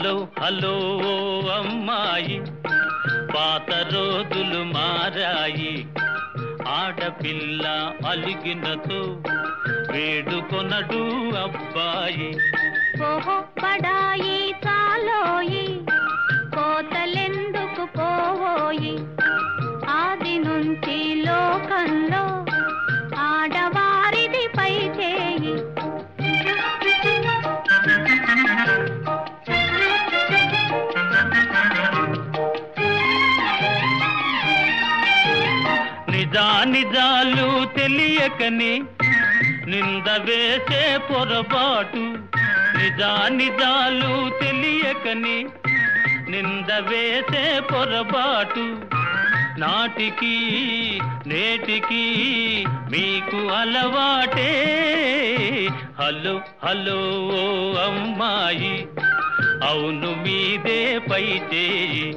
Hello hello అమ్మాయి. పాత రోజులు మారాయి. ఆడపిల్ల అలిగినతో వేడుకొనడు అబ్బాయి. ఓహో బడాయి చాలోయి. కోతలెందుకు పోవోయి? ఆది నుంచి లోకంలో ఆడవారిది పై చేయి నిజానిజాలు తెలియకని నింద వేసే పొరపాటు. నిజానిజాలు తెలియకని నింద వేసే పొరపాటు. నాటికి నేటికి మీకు అలవాటే. హలో హలో అమ్మాయి అవును మీదే పై చేయి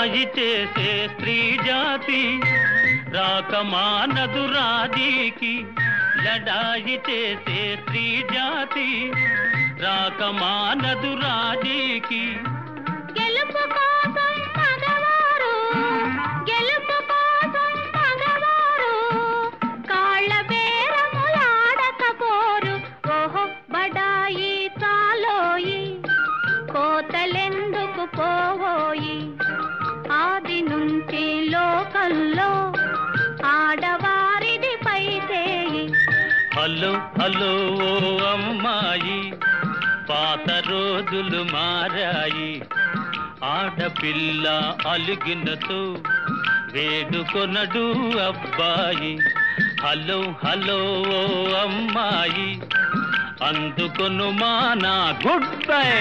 లడాయి చేసే స్త్రీ జాతి రాకమానదు రాజీకి. లడాయి చేసే స్త్రీ జాతి రాకమానదు రాజీకి. గెలుపు కోసం మగవారు గెలుపు కోసం మగవారు కాళ్ళ బేరములాడకపోరు ఓహో బడాయి చాలోయి కోతలెందుకు పోవోయి? లోకంలో ఆడవారిది పై హలో హలో ఓ అమ్మాయి పాత రోజులు మారాయి. ఆడపిల్ల అలిగినతో వేడుకొనడు అబ్బాయి. హలో హలో ఓ అమ్మాయి అందుకొను మా నా గుడ్ బై.